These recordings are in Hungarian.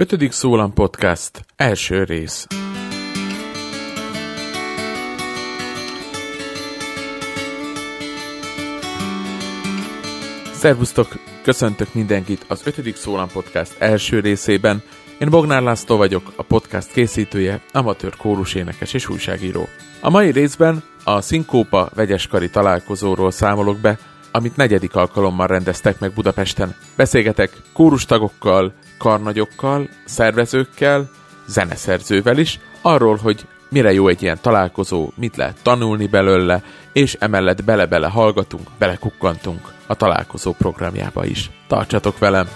Ötödik Szólam Podcast, első rész. Szervusztok, köszöntök mindenkit az ötödik Szólam Podcast első részében. Én Bognár László vagyok, a podcast készítője, amatőr kórus énekes és újságíró. A mai részben a Szinkópa vegyeskari találkozóról számolok be, amit negyedik alkalommal rendeztek meg Budapesten. Beszélgetek kórustagokkal, karnagyokkal, szervezőkkel, zeneszerzővel is, arról, hogy mire jó egy ilyen találkozó, mit lehet tanulni belőle, és emellett bele-bele hallgatunk, belekukkantunk a találkozó programjába is. Tartsatok velem!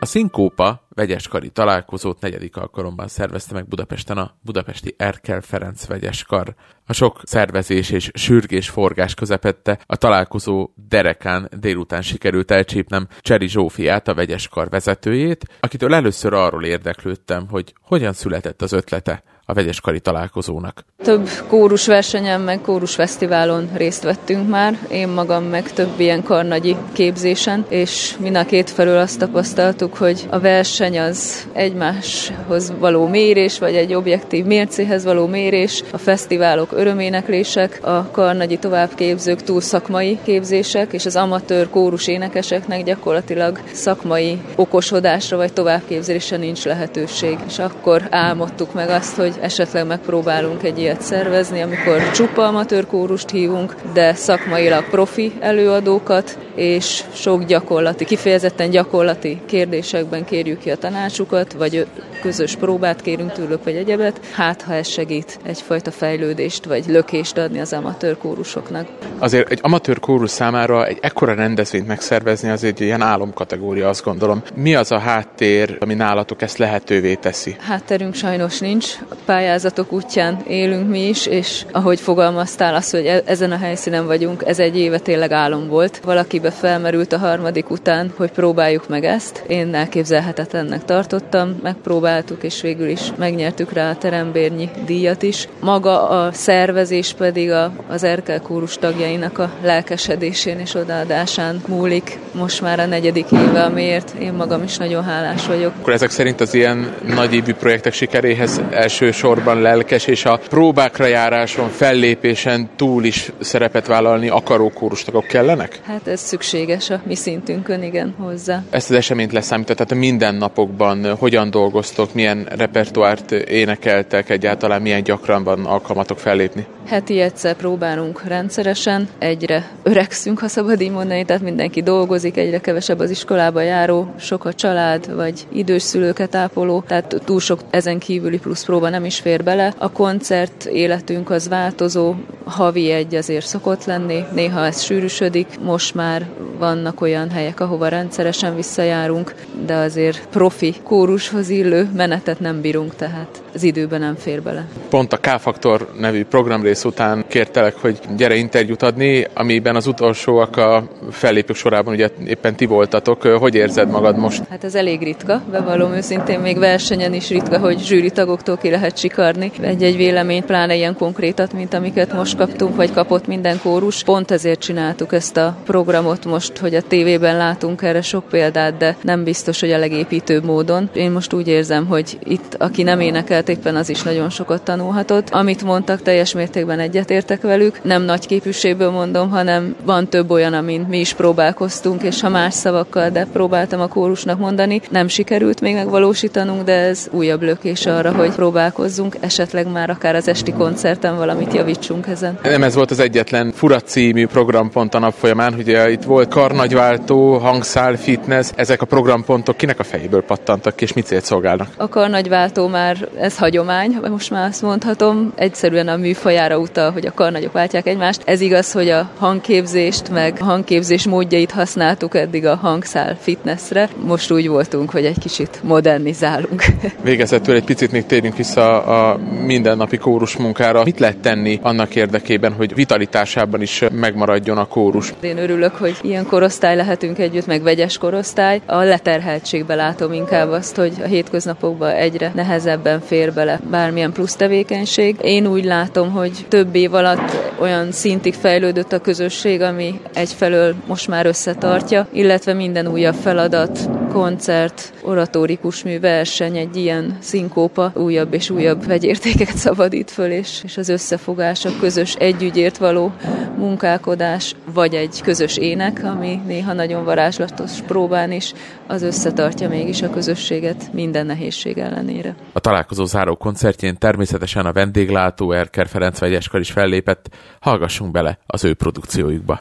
A Szinkópa vegyeskari találkozót negyedik alkalommal szervezte meg Budapesten a budapesti Erkel Ferenc vegyeskar. A sok szervezés és sürgés forgás közepette a találkozó derekán délután sikerült elcsípnem Cseri Zsófiát, a vegyeskar vezetőjét, akitől először arról érdeklődtem, hogy hogyan született az ötlete a vegyeskari találkozónak. Több kórus versenyen, meg kórus fesztiválon részt vettünk már, én magam meg több ilyen karnagyi képzésen, és mind a két felől azt tapasztaltuk, hogy a verseny az egymáshoz való mérés, vagy egy objektív mércéhez való mérés, a fesztiválok öröméneklések, a karnagyi továbbképzők túl szakmai képzések, és az amatőr kórus énekeseknek gyakorlatilag szakmai okosodásra vagy továbbképzésre nincs lehetőség. És akkor álmodtuk meg azt, hogy esetleg megpróbálunk egy ilyet szervezni, amikor csupa amatőr kórust hívunk, de szakmailag profi előadókat, és sok gyakorlati, kifejezetten gyakorlati kérdésekben kérjük ki a tanácsukat, vagy közös próbát kérünk tőlük, vagy egyebet. Hát, ha ez segít egyfajta fejlődést, vagy lökést adni az amatőr kórusoknak. Azért egy amatőr kórus számára egy ekkora rendezvényt megszervezni az egy ilyen álomkategória, azt gondolom. Mi az a háttér, ami nálatok ezt lehetővé teszi? Hátterünk sajnos nincs. A pályázatok útján élünk mi is, és ahogy fogalmaztál, az, hogy e- ezen a helyszínen vagyunk, ez egy éve tényleg álom volt. Valakibe felmerült a harmadik után, hogy próbáljuk meg ezt. Én elképzelhetetlennek tartottam, megpróbáltuk, és végül is megnyertük rá a terembérnyi díjat is. Maga a szervezés pedig a, az Erkel kórus tagjainak a lelkesedésén és odaadásán múlik most már a negyedik éve, amiért én magam is nagyon hálás vagyok. Akkor ezek szerint az ilyen nagyívű projektek sikeréhez elsősorban lelkes és a próbákra járáson, fellépésen túl is szerepet vállalni akaró kórustagok kellenek? Hát ez szükséges a mi szintünkön, igen, hozzá. Ezt az eseményt leszámított, tehát a mindennapokban hogyan dolgoztok, milyen repertoárt énekeltek, egyáltalán milyen gyakran van alkalmatok fellépni? Heti egyszer próbálunk rendszeresen, egyre öregszünk, ha szabad így mondani, tehát mindenki dolgozik, egyre kevesebb az iskolába járó, sok a család, vagy idős szülőket ápoló, tehát túl sok ezen kívüli plusz próba nem is fér bele. A koncert életünk az változó, havi egy azért szokott lenni, néha ez sűrűsödik, most már vannak olyan helyek, ahova rendszeresen visszajárunk, de azért profi kórushoz illő menetet nem bírunk, tehát az időben nem fér bele. Pont a K-Faktor nevű programrész után kértelek, hogy gyere interjút adni, amiben az utolsóak a fellépők sorában ugye éppen ti voltatok. Hogy érzed magad most? Hát ez elég ritka, bevallom őszintén, még versenyen is ritka, hogy zsűri tagoktól ki lehet sikarni egy-egy véleményt, pláne ilyen konkrétat, mint amiket most kaptunk, vagy kapott minden kórus. Pont ezért csináltuk ezt a programot most, hogy a tévében látunk erre sok példát, de nem biztos, hogy a legépítőbb módon. Én most úgy érzem, hogy itt, aki nem énekelt éppen az is nagyon sokat tanulhatott. Amit mondtak, teljes mértékben egyetértek velük. Nem nagy képűségből mondom, hanem van több olyan, amin mi is próbálkoztunk, és ha más szavakkal, de próbáltam a kórusnak mondani, nem sikerült még megvalósítanunk, de ez újabb lökés arra, hogy próbálkozzunk, esetleg már akár az esti koncerten valamit javítsunk ezen. Nem ez volt az egyetlen Fura című programpont a nap folyamán, ugye itt volt karnagyváltó, hangszál, fitness, ezek a programpontok kinek a fejéből pattantak ki, és mit célt szolgálnak? A karnagyváltó már ez hagyomány, most már azt mondhatom, egyszerűen a műfajára utal, hogy a karnagyok váltják egymást. Ez igaz, hogy a hangképzést, meg a hangképzés módjait használtuk eddig a hangszál fitnessre. Most úgy voltunk, hogy egy kicsit modernizálunk. Végezetül egy picit még térjünk vissza a mindennapi kórus munkára. Mit lehet tenni annak érdekében, hogy vitalitásában is megmaradjon a kórus? Én örülök, hogy ilyen korosztály lehetünk együtt, meg vegyes korosztály. A leterheltségbe látom inkább azt, hogy a hétköznapokban egyre nehezebben fér bele bármilyen plusz tevékenység. Én úgy látom, hogy több év alatt olyan szintig fejlődött a közösség, ami egyfelől most már összetartja, illetve minden újabb feladat koncert, oratórikus mű, verseny, egy ilyen szinkópa újabb és újabb vegyértéket szabadít föl, és, és az összefogás, a közös együgyért való munkálkodás, vagy egy közös ének, ami néha nagyon varázslatos próbán is, az összetartja mégis a közösséget minden nehézség ellenére. A találkozó záró koncertjén természetesen a vendéglátó Erker Ferenc vegyeskar is fellépett, hallgassunk bele az ő produkciójukba.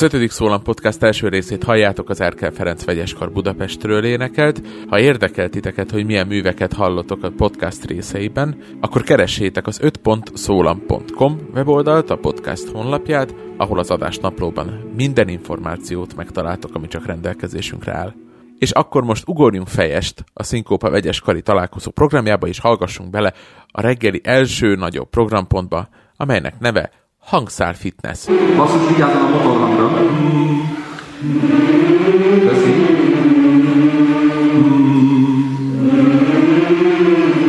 Az ötödik szólam podcast első részét halljátok az Erkel Ferenc Vegyeskar Budapestről énekelt. Ha érdekel titeket, hogy milyen műveket hallotok a podcast részeiben, akkor keressétek az 5.szólam.com weboldalt, a podcast honlapját, ahol az adás naplóban minden információt megtaláltok, ami csak rendelkezésünkre áll. És akkor most ugorjunk fejest a Szinkópa Vegyeskari találkozó programjába, és hallgassunk bele a reggeli első nagyobb programpontba, amelynek neve Hangszár fitness. Basszus, vigyázzon a motorhangra. Köszi.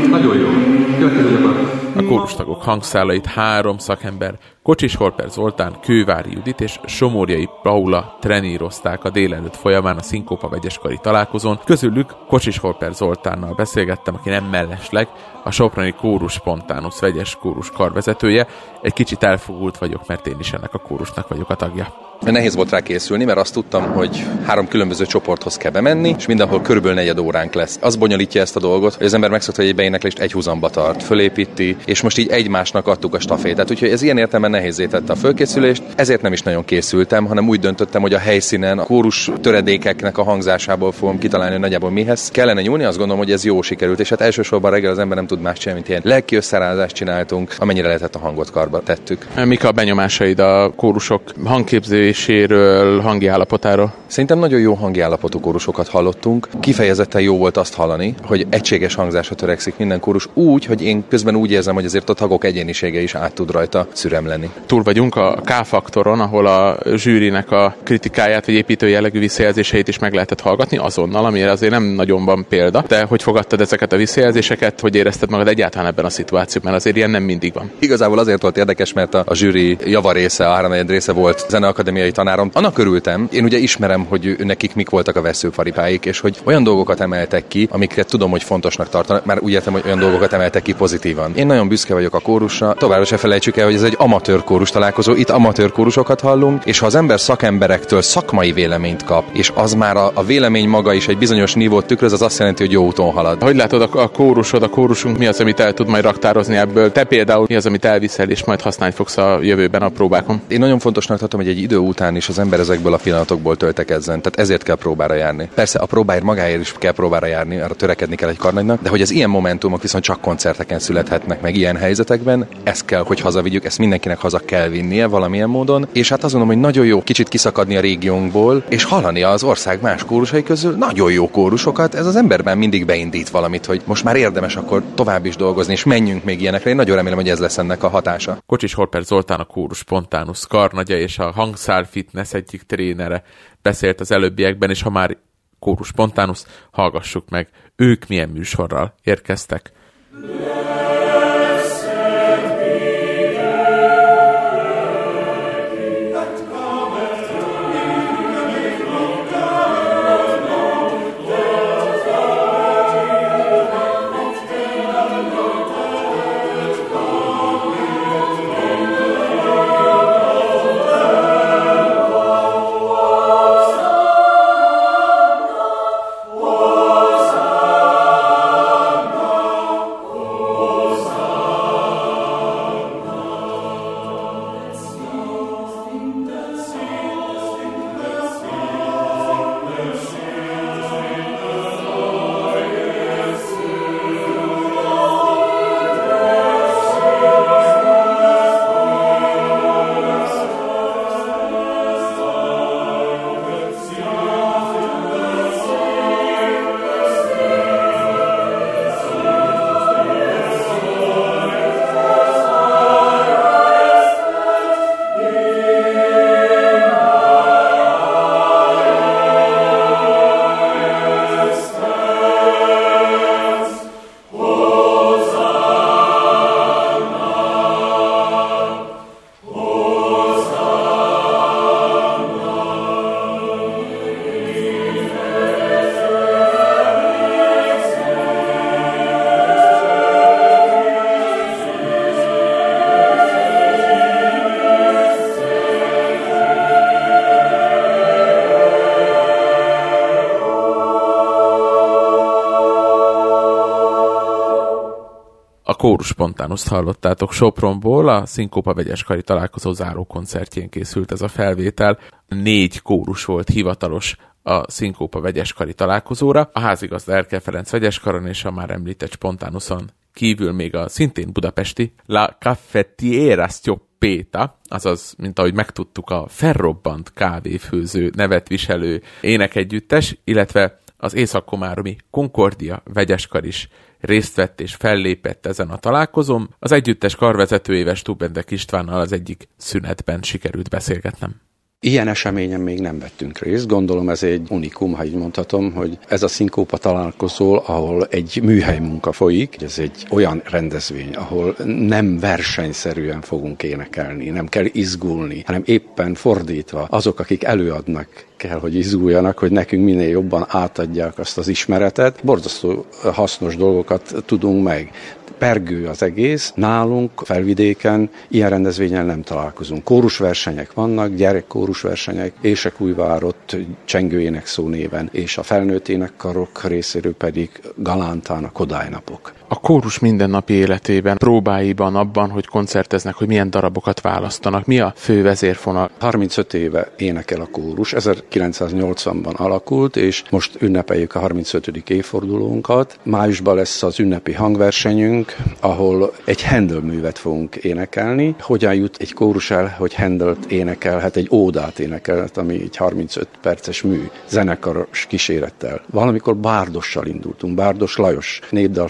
Nagyon jó. Következő gyakorlat. A kórustagok hangszálait három szakember, Kocsis Holper Zoltán, Kővári Judit és Somorjai Paula trenírozták a délelőtt folyamán a Szinkópa vegyeskari találkozón. Közülük Kocsis Holper Zoltánnal beszélgettem, aki nem mellesleg, a Soprani Kórus Spontanus vegyes kórus karvezetője. Egy kicsit elfogult vagyok, mert én is ennek a kórusnak vagyok a tagja. Nehéz volt rá készülni, mert azt tudtam, hogy három különböző csoporthoz kell bemenni, és mindenhol körülbelül negyed óránk lesz. Az bonyolítja ezt a dolgot, hogy az ember megszokta, hogy egy beéneklést egy húzamba tart, fölépíti, és most így egymásnak adtuk a stafétát. Úgyhogy ez ilyen értelemben nehézé tette a fölkészülést, ezért nem is nagyon készültem, hanem úgy döntöttem, hogy a helyszínen a kórus töredékeknek a hangzásából fogom kitalálni, hogy nagyjából mihez kellene nyúlni. Azt gondolom, hogy ez jó sikerült, és hát elsősorban reggel az ember nem tud más csinálni, mint ilyen lelki összerázást csináltunk, amennyire lehetett a hangot karba tettük. Mik a benyomásaid a kórusok hangképzéséről, hangi állapotáról? Szerintem nagyon jó hangi állapotú kórusokat hallottunk. Kifejezetten jó volt azt hallani, hogy egységes hangzásra törekszik minden kórus úgy, hogy én közben úgy érzem, hogy azért a tagok egyénisége is át tud rajta szüremleni. Túl vagyunk a K-faktoron, ahol a zsűrinek a kritikáját vagy építő jellegű visszajelzéseit is meg lehetett hallgatni azonnal, amire azért nem nagyon van példa. De hogy fogadtad ezeket a visszajelzéseket, hogy érezted magad egyáltalán ebben a szituációban, mert azért ilyen nem mindig van. Igazából azért volt érdekes, mert a, a zsűri javarésze, a háromnegyed része volt zeneakadémiai tanárom. Annak örültem, én ugye ismerem, hogy nekik mik voltak a veszőfaripáik, és hogy olyan dolgokat emeltek ki, amiket tudom, hogy fontosnak tartanak, már úgy értem, hogy olyan dolgokat emeltek ki pozitívan. Én nagyon büszke vagyok a kórusra, továbbra se felejtsük el, hogy ez egy amatőr kórus találkozó, itt amatőr kórusokat hallunk, és ha az ember szakemberektől szakmai véleményt kap, és az már a, a vélemény maga is egy bizonyos nívót tükröz, az azt jelenti, hogy jó úton halad. Hogy látod a, a kórusod, a kórusunk mi az, amit el tud majd raktározni ebből? Te például mi az, amit elviszel, és majd használni fogsz a jövőben a próbákon? Én nagyon fontosnak tartom, hogy egy idő után is az ember ezekből a pillanatokból töltekezzen. Tehát ezért kell próbára járni. Persze a próbáért magáért is kell próbára járni, arra törekedni kell egy karnagynak, de hogy az ilyen momentumok viszont csak koncerteken születhetnek meg ilyen helyzetekben, ezt kell, hogy hazavigyük, ezt mindenkinek haza kell vinnie valamilyen módon. És hát azt gondolom, hogy nagyon jó kicsit kiszakadni a régiónkból, és hallani az ország más kórusai közül nagyon jó kórusokat. Ez az emberben mindig beindít valamit, hogy most már érdemes akkor tovább is dolgozni, és menjünk még ilyenekre. Én nagyon remélem, hogy ez lesz ennek a hatása. Kocsis Horper Zoltán a kórus Spontanus karnagya és a hangszár fitness egyik trénere beszélt az előbbiekben, és ha már kórus Spontanus, hallgassuk meg, ők milyen műsorral érkeztek. A kórus spontanuszt hallottátok Sopronból, a Szinkópa vegyeskari találkozó záró koncertjén készült ez a felvétel. Négy kórus volt hivatalos a Szinkópa vegyeskari találkozóra, a házigazda Erkel Ferenc vegyeskaron és a már említett spontánuszon kívül még a szintén budapesti La Caffettiera Stioppeta, azaz, mint ahogy megtudtuk, a felrobbant kávéfőző nevet viselő énekegyüttes, illetve az Észak-Komáromi Concordia vegyeskar is részt vett és fellépett ezen a találkozón. Az együttes karvezetőjével Stubendek Istvánnal az egyik szünetben sikerült beszélgetnem. Ilyen eseményen még nem vettünk részt. Gondolom ez egy unikum, ha így mondhatom, hogy ez a szinkópa találkozó, ahol egy műhely munka folyik, ez egy olyan rendezvény, ahol nem versenyszerűen fogunk énekelni, nem kell izgulni, hanem éppen fordítva azok, akik előadnak kell, hogy izguljanak, hogy nekünk minél jobban átadják azt az ismeretet. Borzasztó hasznos dolgokat tudunk meg pergő az egész. Nálunk felvidéken ilyen rendezvényen nem találkozunk. Kórusversenyek vannak, gyerekkórusversenyek, Ésekújvárott csengőjének szó néven, és a felnőtt énekkarok részéről pedig Galántán a Kodály napok. A kórus mindennapi életében, próbáiban, abban, hogy koncerteznek, hogy milyen darabokat választanak, mi a fő vezérfonal? 35 éve énekel a kórus, 1980-ban alakult, és most ünnepeljük a 35. évfordulónkat. Májusban lesz az ünnepi hangversenyünk, ahol egy Handel művet fogunk énekelni. Hogyan jut egy kórus el, hogy Handelt énekelhet, egy ódát énekelhet, ami egy 35 perces mű, zenekaros kísérettel. Valamikor Bárdossal indultunk, Bárdos Lajos népdal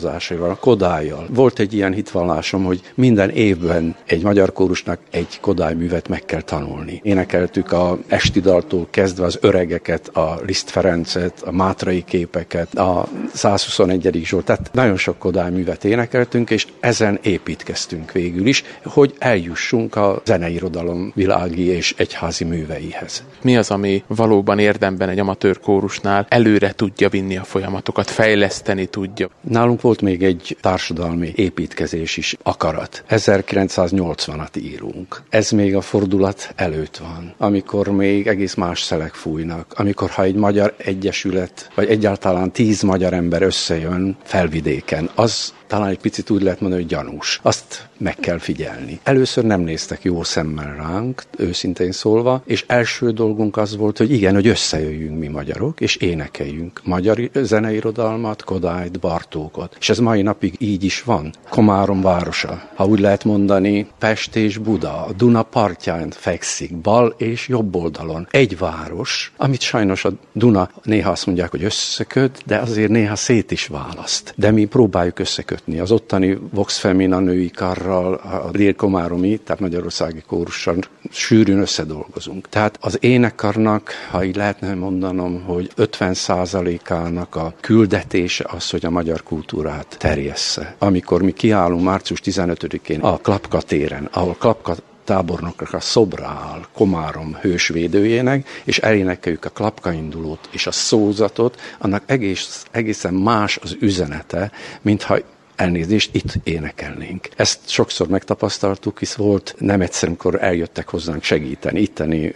feldolgozásával, Kodályjal. Volt egy ilyen hitvallásom, hogy minden évben egy magyar kórusnak egy Kodály művet meg kell tanulni. Énekeltük a esti daltól kezdve az öregeket, a Liszt Ferencet, a Mátrai képeket, a 121. Zsolt, tehát nagyon sok Kodály művet énekeltünk, énekeltünk, és ezen építkeztünk végül is, hogy eljussunk a zeneirodalom világi és egyházi műveihez. Mi az, ami valóban érdemben egy amatőr kórusnál előre tudja vinni a folyamatokat, fejleszteni tudja? Nálunk volt még egy társadalmi építkezés is akarat. 1980-at írunk. Ez még a fordulat előtt van, amikor még egész más szelek fújnak, amikor ha egy magyar egyesület, vagy egyáltalán tíz magyar ember összejön felvidéken, az talán egy picit úgy lehet mondani, hogy gyanús. Azt meg kell figyelni. Először nem néztek jó szemmel ránk, őszintén szólva, és első dolgunk az volt, hogy igen, hogy összejöjjünk mi magyarok, és énekeljünk magyar zeneirodalmat, Kodályt, Bartókot. És ez mai napig így is van. Komárom városa, ha úgy lehet mondani, Pest és Buda, a Duna partján fekszik, bal és jobb oldalon. Egy város, amit sajnos a Duna néha azt mondják, hogy összeköt, de azért néha szét is választ. De mi próbáljuk összekötni. Az ottani Vox Femina női karra kórussal, a Dél-Komáromi, tehát Magyarországi kórussal sűrűn összedolgozunk. Tehát az énekarnak, ha így lehetne mondanom, hogy 50%-ának a küldetése az, hogy a magyar kultúrát terjessze. Amikor mi kiállunk március 15-én a Klapka téren, ahol Klapka tábornoknak a szobra áll Komárom hősvédőjének, és elénekeljük a klapkaindulót és a szózatot, annak egész, egészen más az üzenete, mintha elnézést, itt énekelnénk. Ezt sokszor megtapasztaltuk, hisz volt nem egyszer, amikor eljöttek hozzánk segíteni, itteni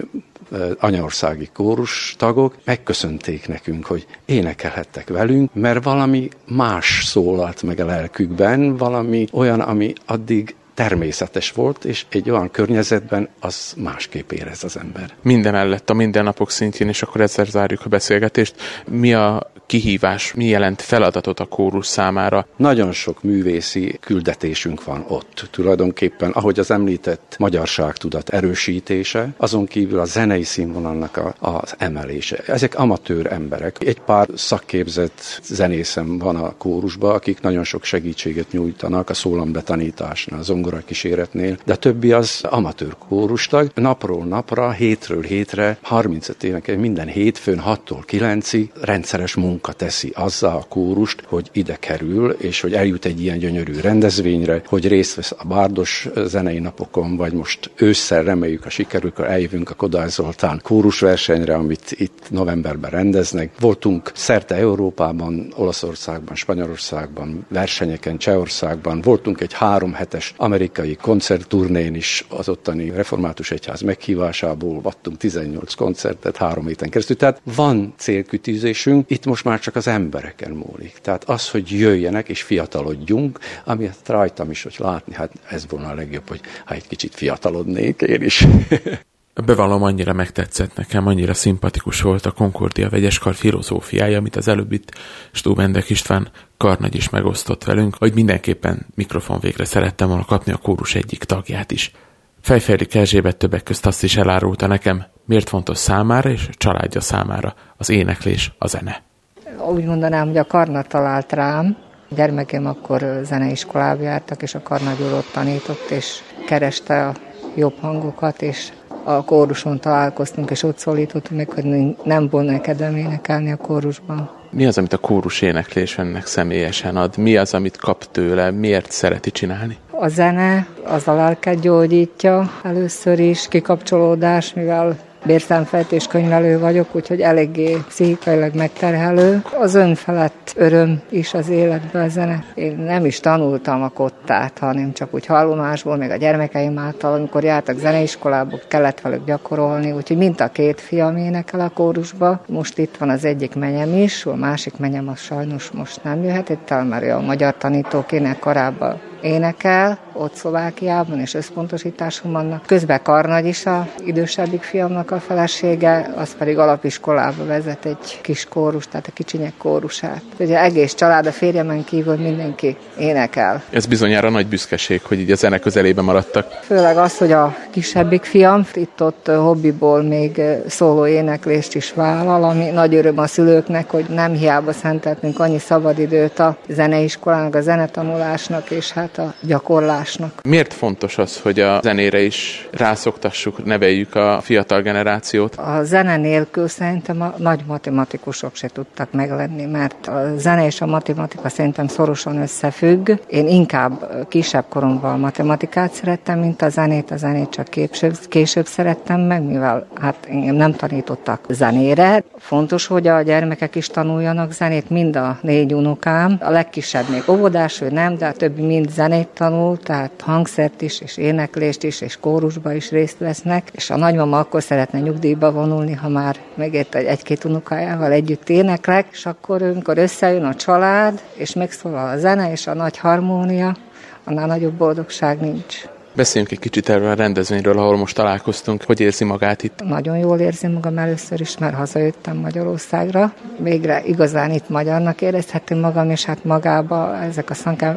anyaországi kórus tagok megköszönték nekünk, hogy énekelhettek velünk, mert valami más szólalt meg a lelkükben, valami olyan, ami addig természetes volt, és egy olyan környezetben az másképp érez az ember. Minden mellett a mindennapok szintjén, és akkor ezzel zárjuk a beszélgetést. Mi a kihívás, mi jelent feladatot a kórus számára? Nagyon sok művészi küldetésünk van ott. Tulajdonképpen, ahogy az említett magyarságtudat erősítése, azon kívül a zenei színvonalnak a, az emelése. Ezek amatőr emberek. Egy pár szakképzett zenészem van a kórusban, akik nagyon sok segítséget nyújtanak a szólambetanításnál, az zongora kíséretnél, de többi az amatőr kórustag. Napról napra, hétről hétre, 35 évek, minden hétfőn 6-tól 9-ig rendszeres munka teszi azzal a kórust, hogy ide kerül, és hogy eljut egy ilyen gyönyörű rendezvényre, hogy részt vesz a bárdos zenei napokon, vagy most ősszel reméljük, a sikerül, eljövünk a Kodály Zoltán kórusversenyre, amit itt novemberben rendeznek. Voltunk szerte Európában, Olaszországban, Spanyolországban, versenyeken, Csehországban, voltunk egy három hetes amerikai koncertturnén is az ottani református egyház meghívásából vattunk 18 koncertet három héten keresztül. Tehát van célkütűzésünk, itt most már csak az embereken múlik. Tehát az, hogy jöjjenek és fiatalodjunk, amit rajtam is, hogy látni, hát ez volna a legjobb, hogy ha egy kicsit fiatalodnék én is. Bevallom, annyira megtetszett nekem, annyira szimpatikus volt a Concordia vegyeskar filozófiája, amit az előbb itt Stúbendek István Karnagy is megosztott velünk, hogy mindenképpen mikrofon végre szerettem volna kapni a kórus egyik tagját is. Fejfejlik Erzsébet többek közt azt is elárulta nekem, miért fontos számára és családja számára az éneklés, a zene. Úgy mondanám, hogy a Karna talált rám, gyermekem akkor zeneiskolába jártak, és a Karnagy ott tanított, és kereste a jobb hangokat, és a kóruson találkoztunk, és ott szólítottunk meg, hogy nem volna kedvem énekelni a kórusban. Mi az, amit a kórus éneklés önnek személyesen ad? Mi az, amit kap tőle? Miért szereti csinálni? A zene az a lelket gyógyítja először is, kikapcsolódás, mivel bérszámfejtés könyvelő vagyok, úgyhogy eléggé pszichikailag megterhelő. Az önfelett öröm is az életben a zene. Én nem is tanultam a kottát, hanem csak úgy hallomásból, meg a gyermekeim által, amikor jártak zeneiskolába, kellett velük gyakorolni, úgyhogy mint a két fiam énekel a kórusba. Most itt van az egyik menyem is, a másik menyem az sajnos most nem jöhet, itt már a magyar tanítók ének korábban énekel, ott Szlovákiában, és összpontosításom vannak. Közben Karnagy is a idősebbik fiamnak a felesége, az pedig alapiskolába vezet egy kis kórus, tehát a kicsinyek kórusát. Ugye egész család, a férjemen kívül mindenki énekel. Ez bizonyára nagy büszkeség, hogy így a zene közelébe maradtak. Főleg az, hogy a kisebbik fiam itt-ott hobbiból még szóló éneklést is vállal, ami nagy öröm a szülőknek, hogy nem hiába szenteltünk annyi szabadidőt a zeneiskolának, a zenetanulásnak, és hát a gyakorlásnak. Miért fontos az, hogy a zenére is rászoktassuk, neveljük a fiatal generációt? A zene nélkül szerintem a nagy matematikusok se tudtak meglenni, mert a zene és a matematika szerintem szorosan összefügg. Én inkább kisebb koromban matematikát szerettem, mint a zenét. A zenét csak később, később szerettem meg, mivel hát engem nem tanítottak zenére. Fontos, hogy a gyermekek is tanuljanak zenét, mind a négy unokám. A legkisebb még óvodás, ő nem, de a többi mind zenét tanul, tehát hangszert is, és éneklést is, és kórusba is részt vesznek, és a nagymama akkor szeretne nyugdíjba vonulni, ha már megért, egy-két unokájával együtt éneklek, és akkor, amikor összejön a család, és megszólal a zene és a nagy harmónia, annál nagyobb boldogság nincs. Beszéljünk egy kicsit erről a rendezvényről, ahol most találkoztunk. Hogy érzi magát itt? Nagyon jól érzi magam először is, mert hazajöttem Magyarországra. Végre igazán itt magyarnak érezhettem magam, és hát magába ezek a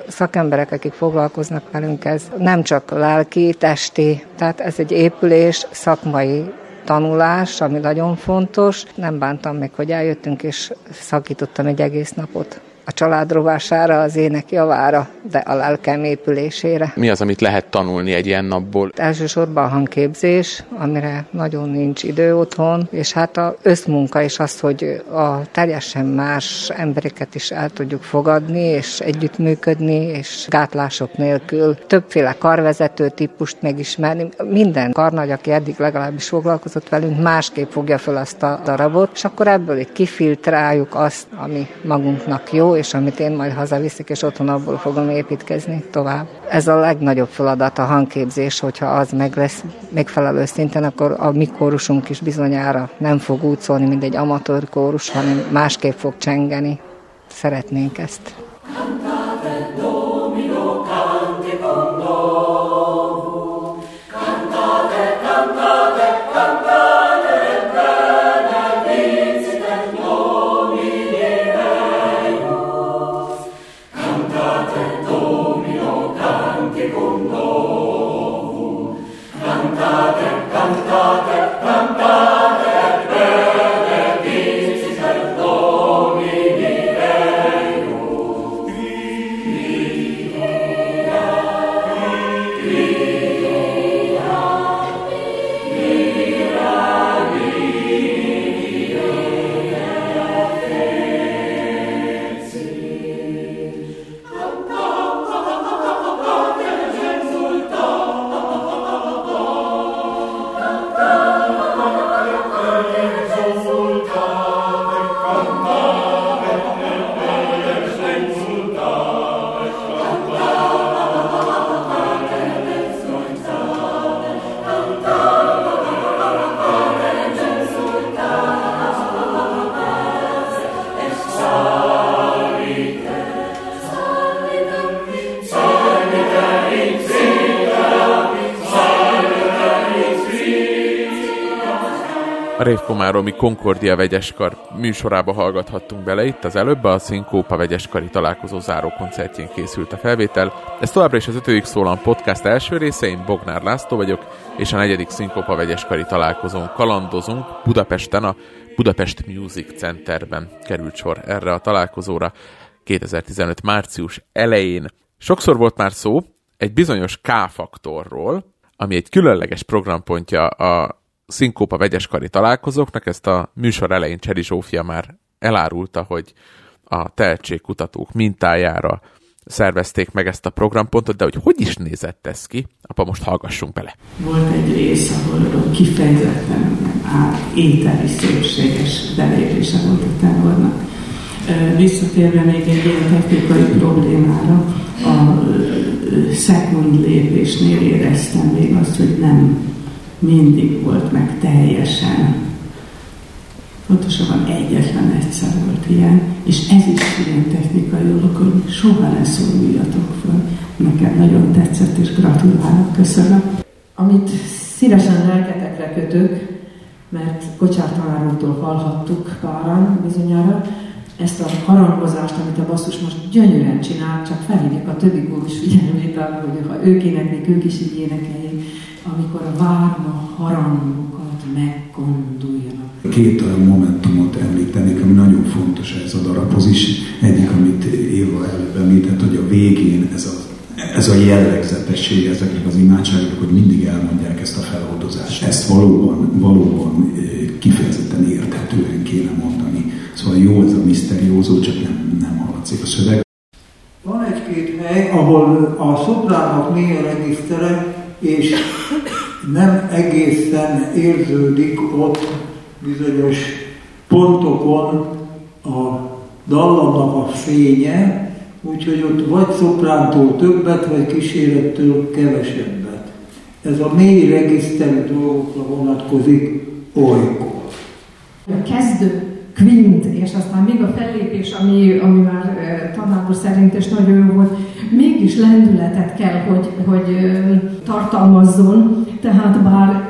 szakemberek, akik foglalkoznak velünk, ez nem csak lelki, testi, tehát ez egy épülés, szakmai tanulás, ami nagyon fontos. Nem bántam meg, hogy eljöttünk, és szakítottam egy egész napot a család rovására, az ének javára, de a lelkem épülésére. Mi az, amit lehet tanulni egy ilyen napból? Elsősorban a hangképzés, amire nagyon nincs idő otthon, és hát a összmunka is az, hogy a teljesen más embereket is el tudjuk fogadni, és együttműködni, és gátlások nélkül többféle karvezető típust megismerni. Minden karnagy, aki eddig legalábbis foglalkozott velünk, másképp fogja fel azt a darabot, és akkor ebből itt kifiltráljuk azt, ami magunknak jó, és amit én majd hazaviszik, és otthon abból fogom építkezni tovább. Ez a legnagyobb feladat a hangképzés, hogyha az meg lesz megfelelő szinten, akkor a mi kórusunk is bizonyára nem fog úgy szólni, mint egy amatőr kórus, hanem másképp fog csengeni. Szeretnénk ezt. A Révkomáromi Concordia vegyeskar műsorába hallgathattunk bele itt az előbb, a Szinkópa vegyeskari találkozó záró koncertjén készült a felvétel. Ez továbbra is az 5. Szólam podcast első része, én Bognár László vagyok, és a negyedik Szinkópa vegyeskari találkozón kalandozunk Budapesten a Budapest Music Centerben került sor erre a találkozóra 2015 március elején. Sokszor volt már szó egy bizonyos K-faktorról, ami egy különleges programpontja a Szinkópa vegyeskari találkozóknak, ezt a műsor elején Cseri Zsófia már elárulta, hogy a tehetségkutatók mintájára szervezték meg ezt a programpontot, de hogy hogy is nézett ez ki? Apa, most hallgassunk bele. Volt egy rész, ahol kifejezetten ételi szépséges belépése volt a tábornak. Visszatérve még egy ilyen technikai problémára, a szekund lépésnél éreztem még azt, hogy nem mindig volt meg teljesen. Pontosabban egyetlen egyszer volt ilyen, és ez is ilyen technikai dolog, hogy soha ne szóluljatok föl. Nekem nagyon tetszett, és gratulálok, köszönöm. Amit szívesen lelketekre kötök, mert Kocsár tanárútól hallhattuk páran bizonyára, ezt a harangozást, amit a basszus most gyönyörűen csinál, csak felhívjuk a többi kórus figyelmét arra, hogy ha ők éneklik, ők is így énekeljék, amikor a várna harangokat meggondoljanak. Két olyan momentumot említenék, ami nagyon fontos ez a darabhoz is. Egyik, amit Éva előbb említett, hogy a végén ez a, ez a jellegzetesség ezeknek az imádságoknak, hogy mindig elmondják ezt a feloldozást. Ezt valóban, valóban Szóval jó ez a miszteriózó, csak nem, nem hallatszik a szöveg. Van egy-két hely, ahol a szopránok néha regisztere, és nem egészen érződik ott bizonyos pontokon a dallamnak a fénye, úgyhogy ott vagy szoprántól többet, vagy kísérettől kevesebbet. Ez a mély regiszterű dolgokra vonatkozik olykor. A kezdő kvint, és aztán még a fellépés, ami, ami már tanár szerint is nagyon jó volt, mégis lendületet kell, hogy, hogy tartalmazzon, tehát bár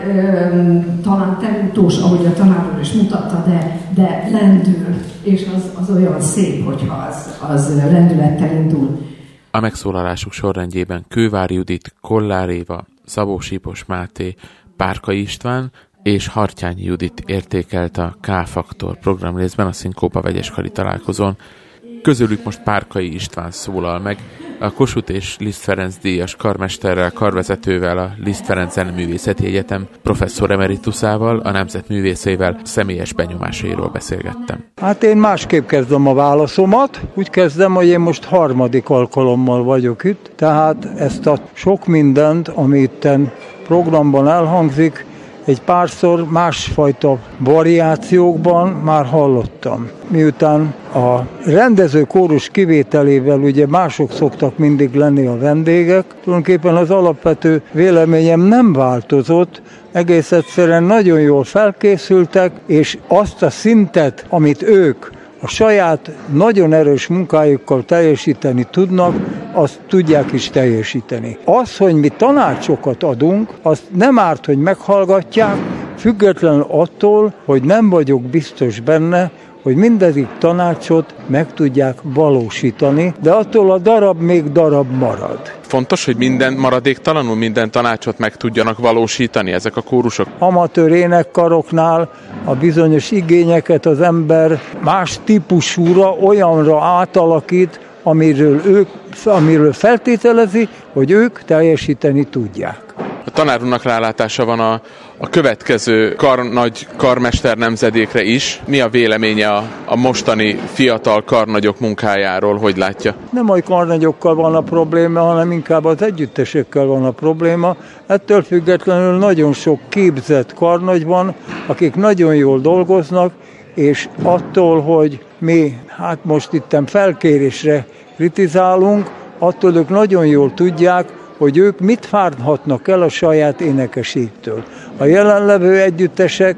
talán terültós, ahogy a tanár is mutatta, de, de lendül, és az, az olyan szép, hogyha az, az lendülettel indul. A megszólalásuk sorrendjében Kővár Judit, Kollár Éva, Szabó Sípos Máté, Párka István, és Hartyányi Judit értékelt a K-faktor programrészben a Szinkópa vegyeskari találkozón. Közülük most Párkai István szólal meg, a Kossuth és Liszt Ferenc díjas karmesterrel, karvezetővel, a Liszt Ferenc Zeneművészeti Egyetem professzor emeritusával, a nemzetművészével személyes benyomásairól beszélgettem. Hát én másképp kezdem a válaszomat. Úgy kezdem, hogy én most harmadik alkalommal vagyok itt, tehát ezt a sok mindent, ami itt programban elhangzik, egy párszor másfajta variációkban már hallottam. Miután a rendező kórus kivételével ugye mások szoktak mindig lenni a vendégek, tulajdonképpen az alapvető véleményem nem változott, egész egyszerűen nagyon jól felkészültek, és azt a szintet, amit ők a saját nagyon erős munkájukkal teljesíteni tudnak, azt tudják is teljesíteni. Az, hogy mi tanácsokat adunk, azt nem árt, hogy meghallgatják, függetlenül attól, hogy nem vagyok biztos benne, hogy mindegyik tanácsot meg tudják valósítani, de attól a darab még darab marad. Fontos, hogy minden maradéktalanul minden tanácsot meg tudjanak valósítani ezek a kórusok? Amatőr énekkaroknál a bizonyos igényeket az ember más típusúra, olyanra átalakít, amiről, ők, amiről feltételezi, hogy ők teljesíteni tudják. A tanárúnak rálátása van a, a következő kar, nagy karmester nemzedékre is. Mi a véleménye a, a mostani fiatal karnagyok munkájáról, hogy látja? Nem a karnagyokkal van a probléma, hanem inkább az együttesekkel van a probléma. Ettől függetlenül nagyon sok képzett karnagy van, akik nagyon jól dolgoznak, és attól, hogy mi hát most itten felkérésre kritizálunk, attól ők nagyon jól tudják, hogy ők mit várhatnak el a saját énekeségtől. A jelenlevő együttesek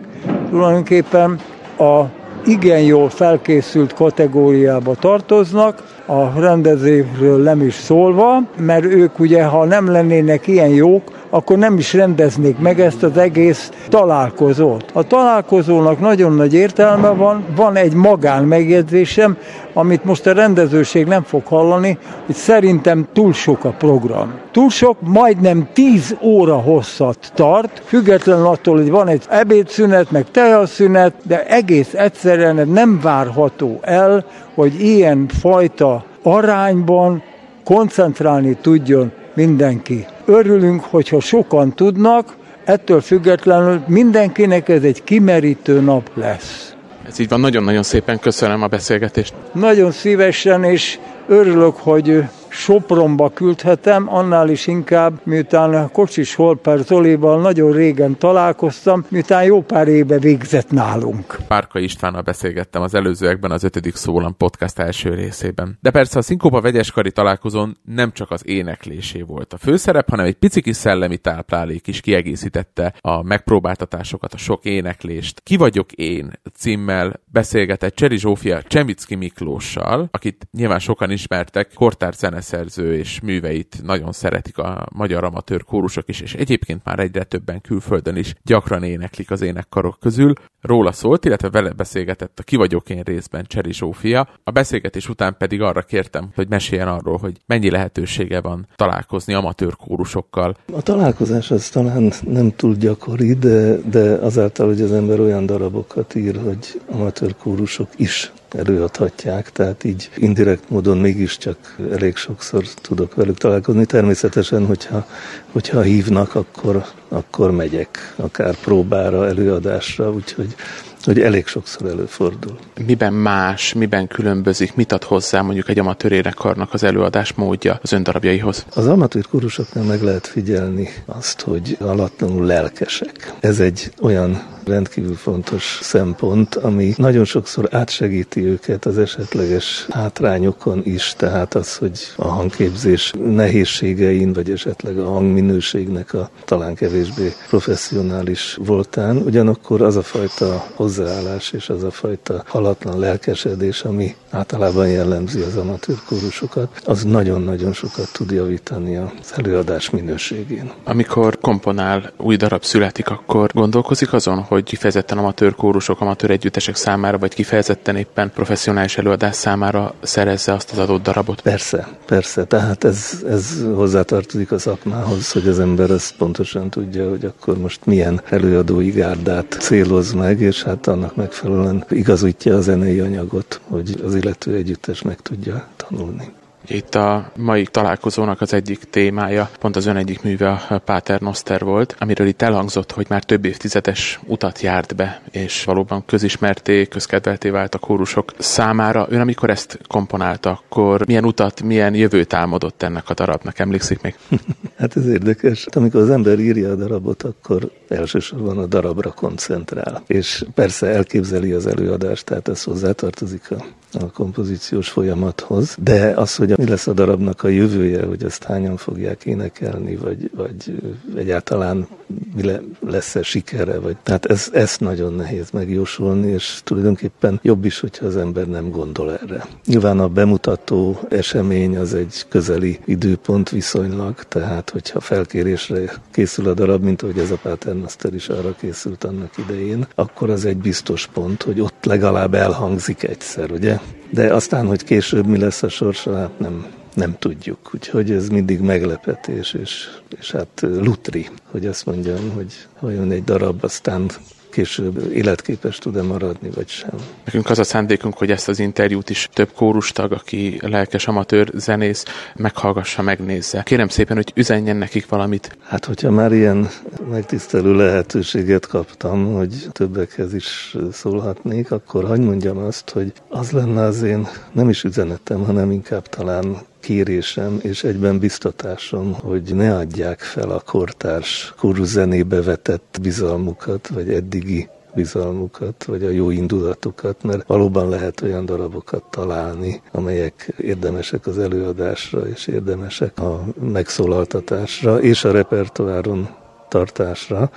tulajdonképpen a igen jól felkészült kategóriába tartoznak, a rendezésről nem is szólva, mert ők ugye, ha nem lennének ilyen jók, akkor nem is rendeznék meg ezt az egész találkozót. A találkozónak nagyon nagy értelme van, van egy magán megjegyzésem, amit most a rendezőség nem fog hallani, hogy szerintem túl sok a program. Túl sok, majdnem 10 óra hosszat tart, függetlenül attól, hogy van egy ebédszünet, meg tejaszünet, de egész egyszerűen nem várható el, hogy ilyen fajta arányban koncentrálni tudjon mindenki. Örülünk, hogyha sokan tudnak, ettől függetlenül mindenkinek ez egy kimerítő nap lesz. Ez így van, nagyon-nagyon szépen köszönöm a beszélgetést. Nagyon szívesen, és örülök, hogy Sopronba küldhetem, annál is inkább, miután Kocsis Holper Zolival nagyon régen találkoztam, miután jó pár éve végzett nálunk. Párka Istvánnal beszélgettem az előzőekben az ötödik szólam podcast első részében. De persze a Szinkóba vegyeskari találkozón nem csak az éneklésé volt a főszerep, hanem egy pici kis szellemi táplálék is kiegészítette a megpróbáltatásokat, a sok éneklést. Ki vagyok én címmel beszélgetett Cseri Zsófia Csemicki Miklóssal, akit nyilván sokan ismertek, kortárs zene zeneszerző és műveit nagyon szeretik a magyar amatőr kórusok is, és egyébként már egyre többen külföldön is gyakran éneklik az énekkarok közül. Róla szólt, illetve vele beszélgetett a Ki vagyok én részben Cseri Zsófia. A beszélgetés után pedig arra kértem, hogy meséljen arról, hogy mennyi lehetősége van találkozni amatőr kórusokkal. A találkozás az talán nem túl gyakori, de, de azáltal, hogy az ember olyan darabokat ír, hogy amatőr kórusok is előadhatják, tehát így indirekt módon mégiscsak elég sokszor tudok velük találkozni. Természetesen, hogyha, hogyha hívnak, akkor, akkor megyek, akár próbára, előadásra, úgyhogy hogy elég sokszor előfordul. Miben más, miben különbözik, mit ad hozzá mondjuk egy amatőr énekarnak az előadás módja az öndarabjaihoz? Az amatőr kurusoknál meg lehet figyelni azt, hogy alatlanul lelkesek. Ez egy olyan rendkívül fontos szempont, ami nagyon sokszor átsegíti őket az esetleges hátrányokon is, tehát az, hogy a hangképzés nehézségein, vagy esetleg a hangminőségnek a talán kevésbé professzionális voltán, ugyanakkor az a fajta hozzáállás és az a fajta halatlan lelkesedés, ami általában jellemzi az amatőr kórusokat, az nagyon-nagyon sokat tud javítani az előadás minőségén. Amikor komponál, új darab születik, akkor gondolkozik azon, hogy kifejezetten amatőr kórusok, amatőr együttesek számára, vagy kifejezetten éppen professzionális előadás számára szerezze azt az adott darabot? Persze, persze. Tehát ez, ez hozzátartozik a szakmához, hogy az ember ezt pontosan tudja, hogy akkor most milyen előadói gárdát céloz meg, és hát annak megfelelően igazítja a zenei anyagot, hogy az illető együttes meg tudja tanulni. Itt a mai találkozónak az egyik témája, pont az ön egyik műve a Páter Noster volt, amiről itt elhangzott, hogy már több évtizedes utat járt be, és valóban közismerté, közkedvelté vált a kórusok számára. Ön amikor ezt komponálta, akkor milyen utat, milyen jövőt álmodott ennek a darabnak? Emlékszik még? hát ez érdekes. Amikor az ember írja a darabot, akkor elsősorban a darabra koncentrál. És persze elképzeli az előadást, tehát ez hozzátartozik a a kompozíciós folyamathoz, de az, hogy mi lesz a darabnak a jövője, hogy ezt hányan fogják énekelni, vagy, vagy egyáltalán mi le, lesz-e sikere, vagy tehát ez, ezt nagyon nehéz megjósolni, és tulajdonképpen jobb is, hogyha az ember nem gondol erre. Nyilván a bemutató esemény az egy közeli időpont viszonylag, tehát hogyha felkérésre készül a darab, mint ahogy ez a Paternoster is arra készült annak idején, akkor az egy biztos pont, hogy ott legalább elhangzik egyszer, ugye? De aztán, hogy később mi lesz a sorsa, hát nem, nem tudjuk. Úgyhogy ez mindig meglepetés, és, és hát lutri, hogy azt mondjam, hogy vajon egy darab aztán később életképes tud-e maradni, vagy sem. Nekünk az a szándékunk, hogy ezt az interjút is több kórustag, aki lelkes amatőr zenész, meghallgassa, megnézze. Kérem szépen, hogy üzenjen nekik valamit. Hát, hogyha már ilyen megtisztelő lehetőséget kaptam, hogy többekhez is szólhatnék, akkor hagyd mondjam azt, hogy az lenne az én nem is üzenetem, hanem inkább talán kérésem és egyben biztatásom, hogy ne adják fel a kortárs zenébe vetett bizalmukat, vagy eddigi bizalmukat, vagy a jó indulatukat, mert valóban lehet olyan darabokat találni, amelyek érdemesek az előadásra, és érdemesek a megszólaltatásra, és a repertoáron tartásra,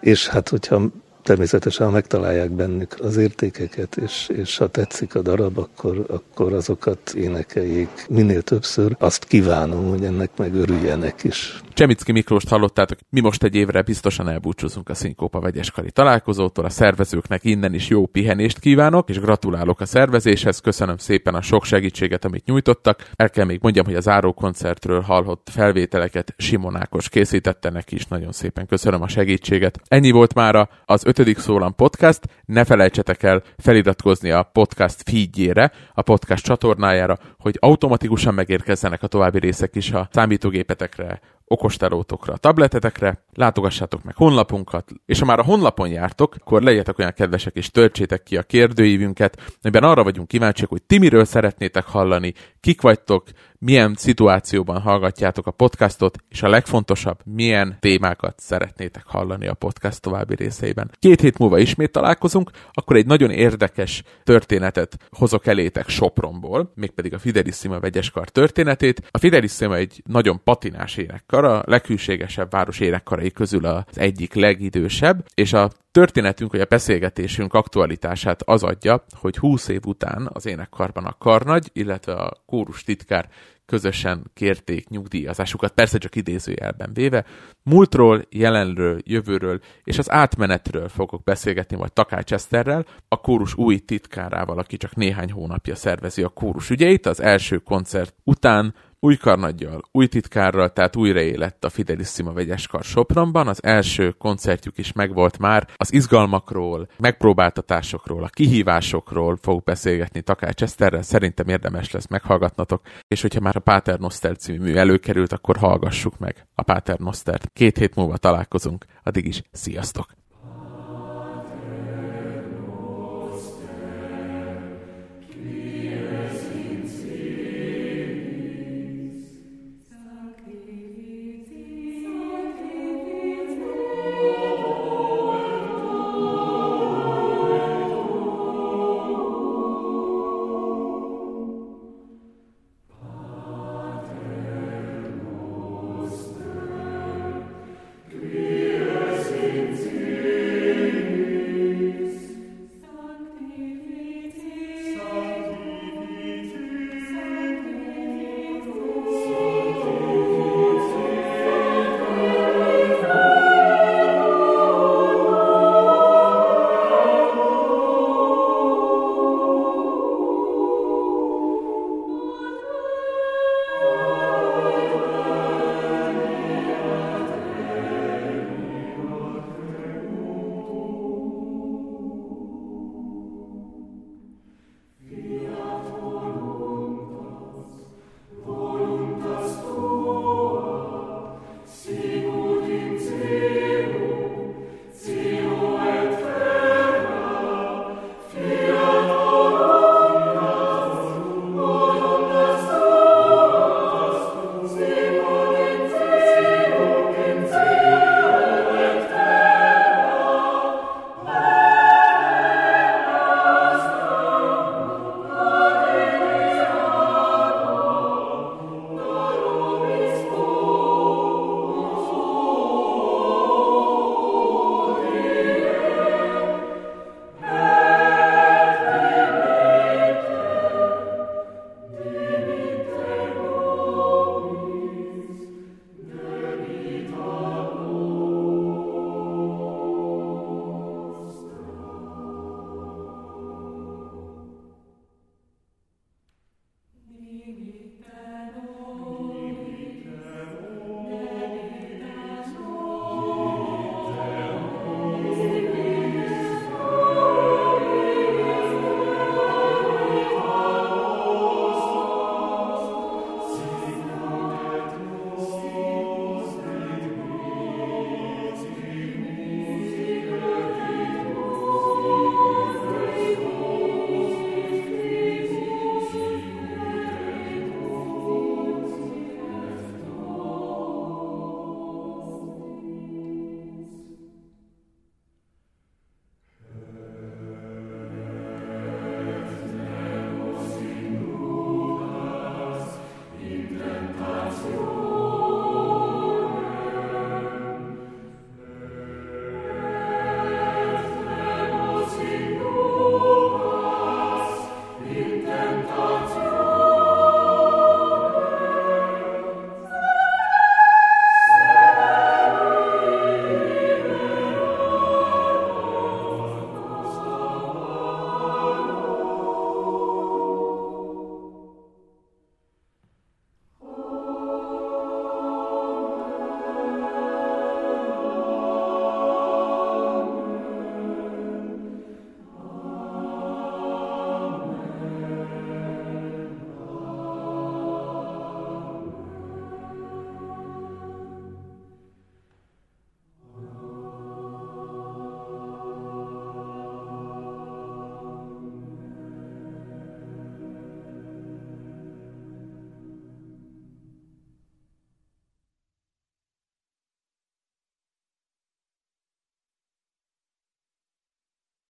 és hát hogyha természetesen, ha megtalálják bennük az értékeket, és, és ha tetszik a darab, akkor, akkor azokat énekeljék minél többször. Azt kívánom, hogy ennek meg örüljenek is. Csemicki Miklóst hallottátok, mi most egy évre biztosan elbúcsúzunk a Szinkópa vegyeskari találkozótól, a szervezőknek innen is jó pihenést kívánok, és gratulálok a szervezéshez, köszönöm szépen a sok segítséget, amit nyújtottak. El kell még mondjam, hogy a záró koncertről hallott felvételeket Simonákos készítette neki is, nagyon szépen köszönöm a segítséget. Ennyi volt már az ötödik szólam podcast, ne felejtsetek el feliratkozni a podcast feedjére, a podcast csatornájára, hogy automatikusan megérkezzenek a további részek is a számítógépetekre, okostelótokra, tabletetekre, látogassátok meg honlapunkat, és ha már a honlapon jártok, akkor legyetek olyan kedvesek és töltsétek ki a kérdőívünket, amiben arra vagyunk kíváncsiak, hogy ti miről szeretnétek hallani, kik vagytok, milyen szituációban hallgatjátok a podcastot, és a legfontosabb, milyen témákat szeretnétek hallani a podcast további részeiben. Két hét múlva ismét találkozunk, akkor egy nagyon érdekes történetet hozok elétek Sopronból, mégpedig a Fidelissima vegyeskar történetét. A Fidelissima egy nagyon patinás énekkar, a leghűségesebb város énekkarai közül az egyik legidősebb, és a történetünk, vagy a beszélgetésünk aktualitását az adja, hogy 20 év után az énekkarban a karnagy, illetve a kórus titkár közösen kérték nyugdíjazásukat, persze csak idézőjelben véve. Múltról, jelenről, jövőről és az átmenetről fogok beszélgetni majd Takács Eszterrel, a kórus új titkárával, aki csak néhány hónapja szervezi a kórus ügyeit. Az első koncert után új karnaggyal, új titkárral, tehát újraélett a Fidelissima vegyeskar Sopronban. Az első koncertjük is megvolt már. Az izgalmakról, megpróbáltatásokról, a kihívásokról fog beszélgetni Takács Eszterrel. Szerintem érdemes lesz meghallgatnatok. És hogyha már a Páter Noster című mű előkerült, akkor hallgassuk meg a Páter Nostert. Két hét múlva találkozunk. Addig is sziasztok!